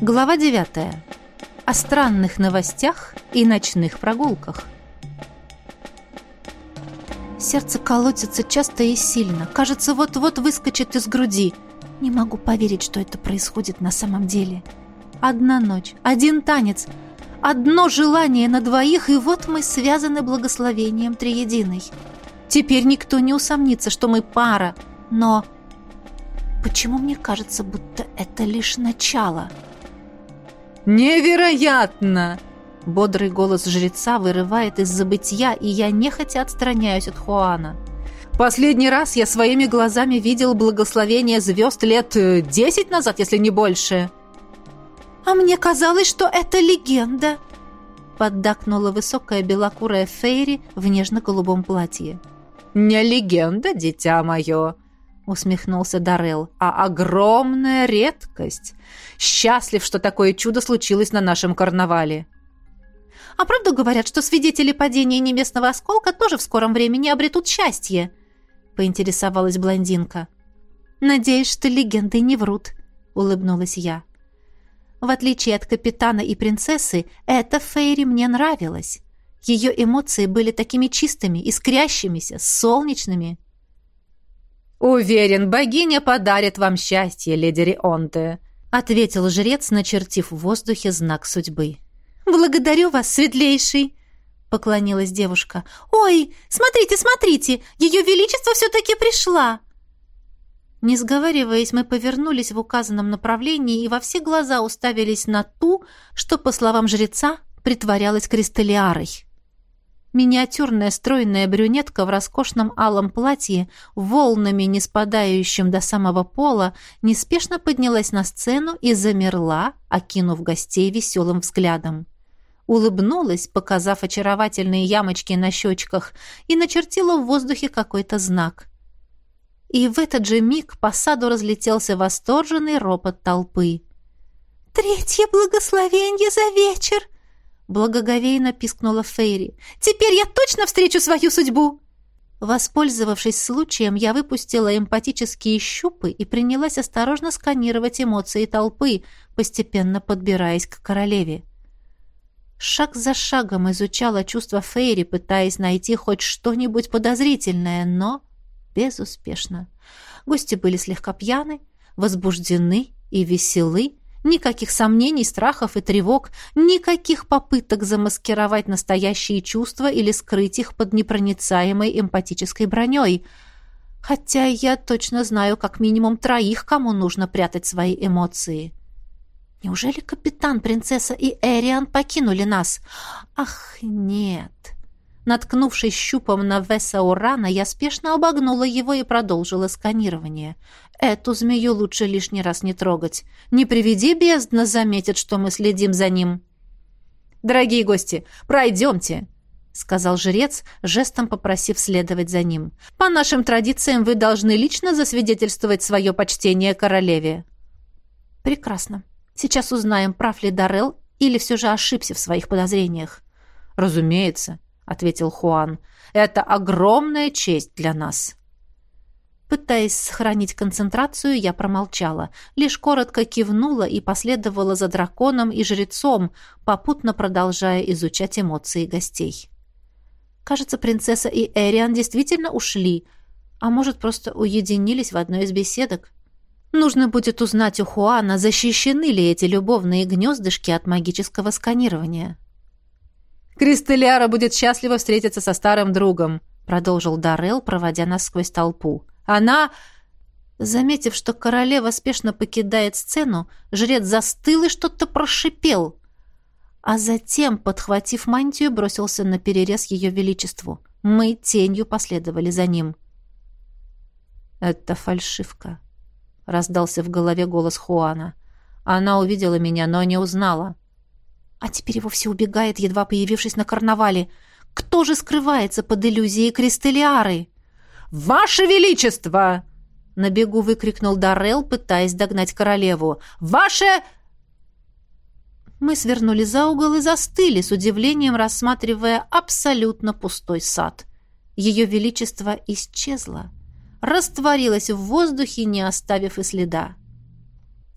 Глава 9. О странных новостях и ночных прогулках. Сердце колотится часто и сильно. Кажется, вот-вот выскочит из груди. Не могу поверить, что это происходит на самом деле. Одна ночь, один танец, одно желание на двоих, и вот мы связаны благословением Триединой. Теперь никто не усомнится, что мы пара. Но почему мне кажется, будто это лишь начало?» «Невероятно!» Бодрый голос жреца вырывает из забытья, и я нехотя отстраняюсь от Хуана. «Последний раз я своими глазами видел благословение звезд лет э, десять назад, если не больше». «А мне казалось, что это легенда!» поддакнула высокая белокурая Фейри в нежно-голубом платье. «Не легенда, дитя мое!» Усмехнулся Дарел. А огромная редкость. Счастлив, что такое чудо случилось на нашем карнавале. А правду говорят, что свидетели падения небесного осколка тоже в скором времени обретут счастье? поинтересовалась блондинка. Надеюсь, что легенды не врут, улыбнулась я. В отличие от капитана и принцессы, эта Фейри мне нравилась. Ее эмоции были такими чистыми, искрящимися, солнечными. «Уверен, богиня подарит вам счастье, леди Рионте», — ответил жрец, начертив в воздухе знак судьбы. «Благодарю вас, светлейший!» — поклонилась девушка. «Ой, смотрите, смотрите! Ее Величество все-таки пришла!» Не сговариваясь, мы повернулись в указанном направлении и во все глаза уставились на ту, что, по словам жреца, притворялась кристаллиарой. Миниатюрная стройная брюнетка в роскошном алом платье, волнами не спадающим до самого пола, неспешно поднялась на сцену и замерла, окинув гостей веселым взглядом. Улыбнулась, показав очаровательные ямочки на щечках, и начертила в воздухе какой-то знак. И в этот же миг по саду разлетелся восторженный ропот толпы. «Третье благословенье за вечер!» Благоговейно пискнула Фейри. «Теперь я точно встречу свою судьбу!» Воспользовавшись случаем, я выпустила эмпатические щупы и принялась осторожно сканировать эмоции толпы, постепенно подбираясь к королеве. Шаг за шагом изучала чувства Фейри, пытаясь найти хоть что-нибудь подозрительное, но безуспешно. Гости были слегка пьяны, возбуждены и веселы, Никаких сомнений, страхов и тревог, никаких попыток замаскировать настоящие чувства или скрыть их под непроницаемой эмпатической броней. Хотя я точно знаю как минимум троих, кому нужно прятать свои эмоции. Неужели капитан, принцесса и Эриан покинули нас? Ах, нет. Наткнувшись щупом на Веса Урана, я спешно обогнула его и продолжила сканирование. Эту змею лучше лишний раз не трогать. Не приведи бездна, заметит, что мы следим за ним. «Дорогие гости, пройдемте!» — сказал жрец, жестом попросив следовать за ним. «По нашим традициям вы должны лично засвидетельствовать свое почтение королеве». «Прекрасно. Сейчас узнаем, прав ли Дарел или все же ошибся в своих подозрениях». «Разумеется ответил Хуан. Это огромная честь для нас. Пытаясь сохранить концентрацию, я промолчала, лишь коротко кивнула и последовала за драконом и жрецом, попутно продолжая изучать эмоции гостей. Кажется, принцесса и Эриан действительно ушли, а может, просто уединились в одной из беседок. Нужно будет узнать у Хуана, защищены ли эти любовные гнездышки от магического сканирования. «Кристелляра будет счастлива встретиться со старым другом», продолжил Дарел, проводя нас сквозь толпу. «Она...» Заметив, что королева спешно покидает сцену, жрец застыл и что-то прошипел, а затем, подхватив мантию, бросился на перерез ее величеству. Мы тенью последовали за ним. «Это фальшивка», — раздался в голове голос Хуана. Она увидела меня, но не узнала. А теперь и вовсе убегает, едва появившись на карнавале. Кто же скрывается под иллюзией Кристелиары? «Ваше Величество!» На бегу выкрикнул Даррелл, пытаясь догнать королеву. «Ваше...» Мы свернули за угол и застыли, с удивлением рассматривая абсолютно пустой сад. Ее величество исчезло, растворилось в воздухе, не оставив и следа.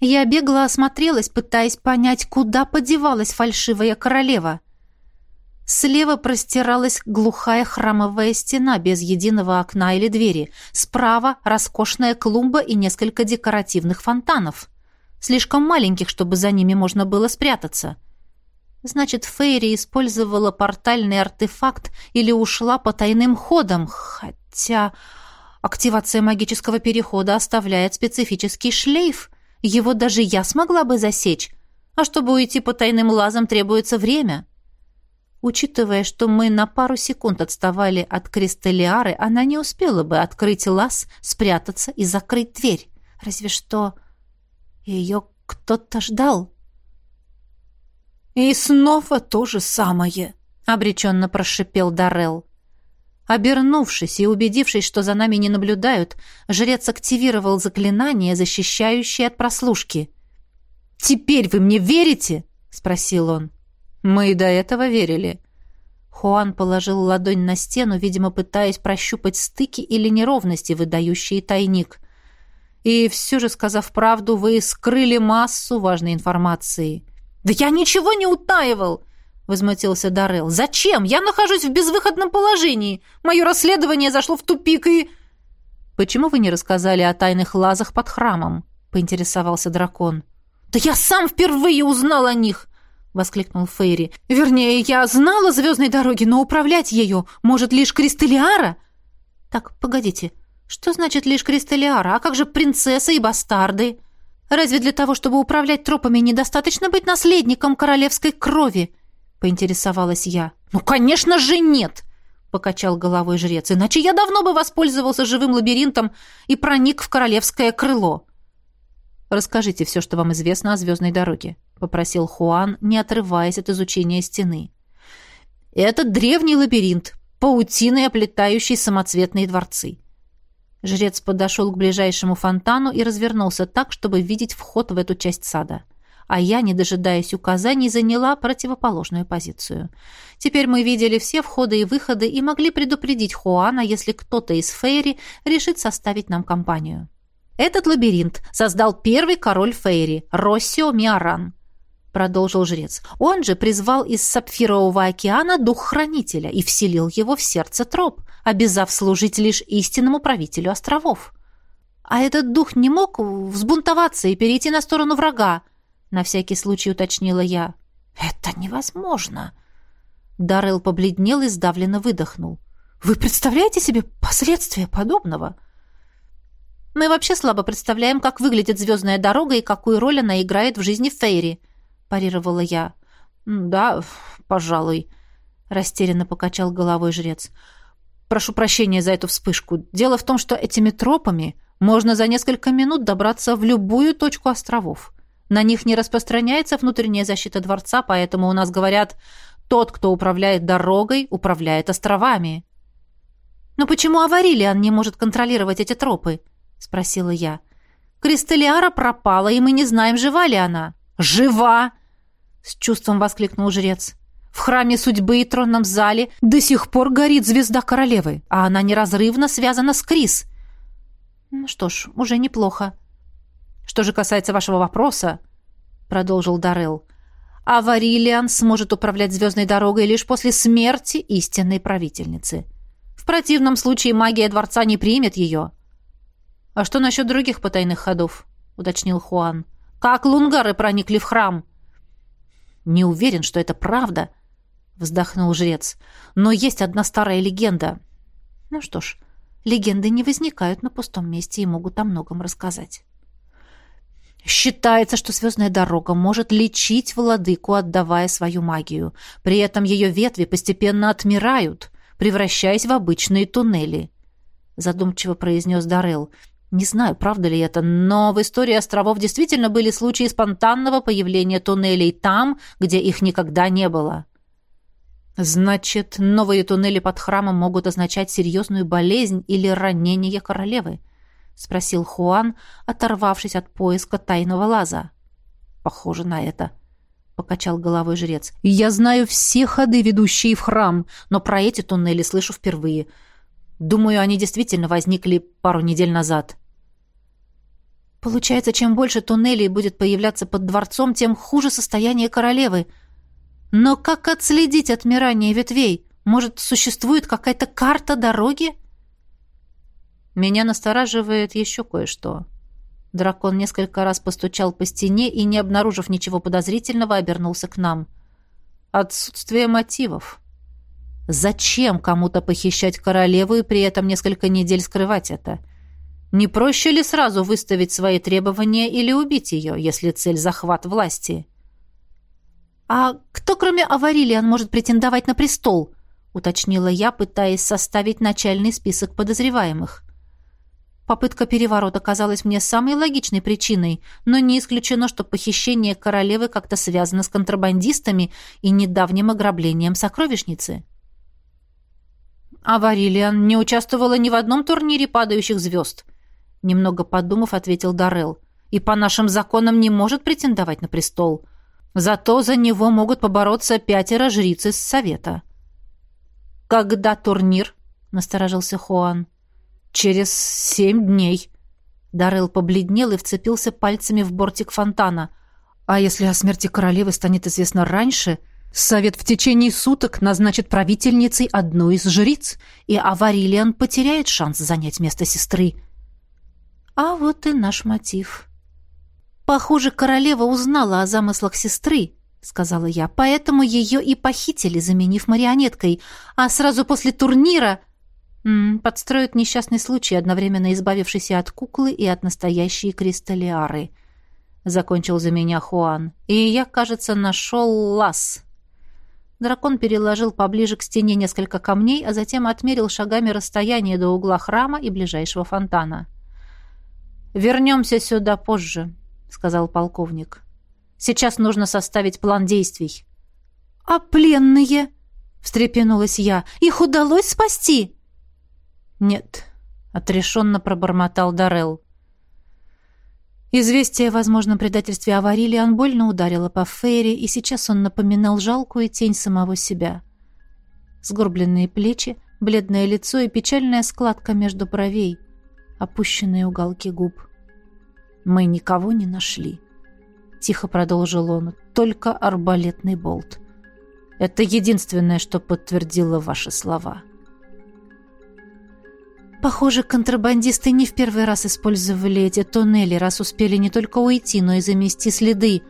Я бегло осмотрелась, пытаясь понять, куда подевалась фальшивая королева. Слева простиралась глухая храмовая стена без единого окна или двери. Справа роскошная клумба и несколько декоративных фонтанов. Слишком маленьких, чтобы за ними можно было спрятаться. Значит, Фейри использовала портальный артефакт или ушла по тайным ходам, хотя активация магического перехода оставляет специфический шлейф. Его даже я смогла бы засечь. А чтобы уйти по тайным лазам, требуется время. Учитывая, что мы на пару секунд отставали от кристаллиары, она не успела бы открыть лаз, спрятаться и закрыть дверь. Разве что ее кто-то ждал. «И снова то же самое», — обреченно прошипел Дарел. Обернувшись и убедившись, что за нами не наблюдают, жрец активировал заклинание, защищающее от прослушки. «Теперь вы мне верите?» — спросил он. «Мы и до этого верили». Хуан положил ладонь на стену, видимо, пытаясь прощупать стыки или неровности, выдающие тайник. И все же, сказав правду, вы скрыли массу важной информации. «Да я ничего не утаивал!» — возмутился Даррелл. «Зачем? Я нахожусь в безвыходном положении. Мое расследование зашло в тупик и...» «Почему вы не рассказали о тайных лазах под храмом?» — поинтересовался дракон. «Да я сам впервые узнал о них!» — воскликнул Фейри. «Вернее, я знала звездной дороги, но управлять ею может лишь Кристалиара». «Так, погодите, что значит лишь Кристалиара? А как же принцессы и бастарды?» Разве для того, чтобы управлять тропами, недостаточно быть наследником королевской крови?» — поинтересовалась я. «Ну, конечно же, нет!» — покачал головой жрец. «Иначе я давно бы воспользовался живым лабиринтом и проник в королевское крыло». «Расскажите все, что вам известно о звездной дороге», — попросил Хуан, не отрываясь от изучения стены. «Это древний лабиринт, паутиной оплетающий самоцветные дворцы. Жрец подошел к ближайшему фонтану и развернулся так, чтобы видеть вход в эту часть сада. А я, не дожидаясь указаний, заняла противоположную позицию. Теперь мы видели все входы и выходы и могли предупредить Хуана, если кто-то из Фейри решит составить нам компанию. Этот лабиринт создал первый король Фейри, Россио Миаран продолжил жрец. Он же призвал из сапфирового океана дух-хранителя и вселил его в сердце троп, обязав служить лишь истинному правителю островов. А этот дух не мог взбунтоваться и перейти на сторону врага, на всякий случай уточнила я. Это невозможно. Даррелл побледнел и сдавленно выдохнул. Вы представляете себе последствия подобного? Мы вообще слабо представляем, как выглядит звездная дорога и какую роль она играет в жизни Фейри, — парировала я. «Да, пожалуй», — растерянно покачал головой жрец. «Прошу прощения за эту вспышку. Дело в том, что этими тропами можно за несколько минут добраться в любую точку островов. На них не распространяется внутренняя защита дворца, поэтому у нас говорят, тот, кто управляет дорогой, управляет островами». «Но почему Аварилиан не может контролировать эти тропы?» — спросила я. «Кристалиара пропала, и мы не знаем, жива ли она». «Жива!» — с чувством воскликнул жрец. «В храме судьбы и тронном зале до сих пор горит звезда королевы, а она неразрывно связана с Крис». «Ну что ж, уже неплохо». «Что же касается вашего вопроса», — продолжил Даррелл, «а сможет управлять звездной дорогой лишь после смерти истинной правительницы. В противном случае магия дворца не примет ее». «А что насчет других потайных ходов?» — уточнил Хуан. — как лунгары проникли в храм?» «Не уверен, что это правда», — вздохнул жрец. «Но есть одна старая легенда». «Ну что ж, легенды не возникают на пустом месте и могут о многом рассказать». Считается, что звездная дорога может лечить владыку, отдавая свою магию. При этом ее ветви постепенно отмирают, превращаясь в обычные туннели. Задумчиво произнес Дарел. Не знаю, правда ли это, но в истории островов действительно были случаи спонтанного появления туннелей там, где их никогда не было. Значит, новые туннели под храмом могут означать серьезную болезнь или ранение королевы? Спросил Хуан, оторвавшись от поиска тайного лаза. Похоже на это, покачал головой жрец. Я знаю все ходы, ведущие в храм, но про эти туннели слышу впервые. Думаю, они действительно возникли пару недель назад. Получается, чем больше туннелей будет появляться под дворцом, тем хуже состояние королевы. Но как отследить отмирание ветвей? Может, существует какая-то карта дороги? Меня настораживает еще кое-что. Дракон несколько раз постучал по стене и, не обнаружив ничего подозрительного, обернулся к нам. Отсутствие мотивов. Зачем кому-то похищать королеву и при этом несколько недель скрывать это? Не проще ли сразу выставить свои требования или убить ее, если цель захват власти? «А кто, кроме Аварилиан, может претендовать на престол?» — уточнила я, пытаясь составить начальный список подозреваемых. Попытка переворота казалась мне самой логичной причиной, но не исключено, что похищение королевы как-то связано с контрабандистами и недавним ограблением сокровищницы. А Варилиан не участвовала ни в одном турнире падающих звезд. Немного подумав, ответил Дарел. И по нашим законам не может претендовать на престол. Зато за него могут побороться пятеро жриц из совета. «Когда турнир?» — насторожился Хуан. «Через семь дней». Дарел побледнел и вцепился пальцами в бортик фонтана. «А если о смерти королевы станет известно раньше...» Совет в течение суток назначит правительницей одну из жриц, и Аварилиан потеряет шанс занять место сестры. А вот и наш мотив. Похоже, королева узнала о замыслах сестры, сказала я, поэтому ее и похитили, заменив марионеткой, а сразу после турнира м -м, подстроят несчастный случай, одновременно избавившись от куклы и от настоящей кристаллиары. Закончил за меня Хуан. И я, кажется, нашел лаз. Дракон переложил поближе к стене несколько камней, а затем отмерил шагами расстояние до угла храма и ближайшего фонтана. «Вернемся сюда позже», — сказал полковник. «Сейчас нужно составить план действий». «А пленные?» — встрепенулась я. «Их удалось спасти?» «Нет», — отрешенно пробормотал Дарел. Известие о возможном предательстве Аварилиан больно ударило по Фейре, и сейчас он напоминал жалкую тень самого себя. Сгорбленные плечи, бледное лицо и печальная складка между бровей, опущенные уголки губ. «Мы никого не нашли», — тихо продолжил он, — «только арбалетный болт. Это единственное, что подтвердило ваши слова». Похоже, контрабандисты не в первый раз использовали эти туннели, раз успели не только уйти, но и замести следы.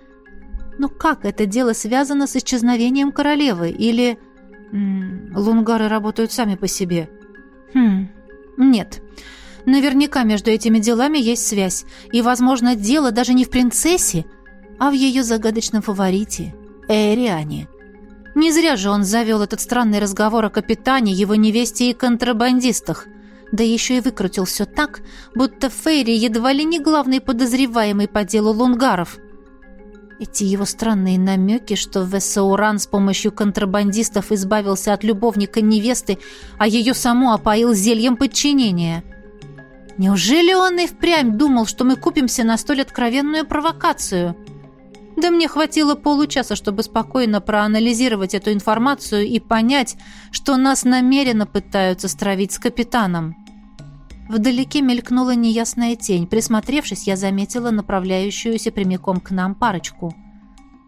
Но как это дело связано с исчезновением королевы? Или... М -м, лунгары работают сами по себе? Хм... Нет. Наверняка между этими делами есть связь. И, возможно, дело даже не в принцессе, а в ее загадочном фаворите — Эриане. Не зря же он завел этот странный разговор о капитане, его невесте и контрабандистах да еще и выкрутил все так, будто Фейри едва ли не главный подозреваемый по делу лунгаров. Эти его странные намеки, что Вессауран с помощью контрабандистов избавился от любовника невесты, а ее саму опоил зельем подчинения. Неужели он и впрямь думал, что мы купимся на столь откровенную провокацию? Да мне хватило получаса, чтобы спокойно проанализировать эту информацию и понять, что нас намеренно пытаются стравить с капитаном. Вдалеке мелькнула неясная тень. Присмотревшись, я заметила направляющуюся прямиком к нам парочку.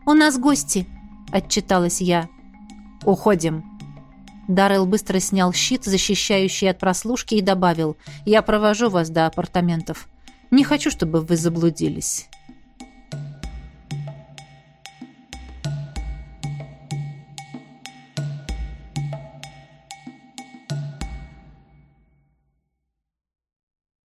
«У нас гости!» — отчиталась я. «Уходим!» Даррелл быстро снял щит, защищающий от прослушки, и добавил «Я провожу вас до апартаментов. Не хочу, чтобы вы заблудились».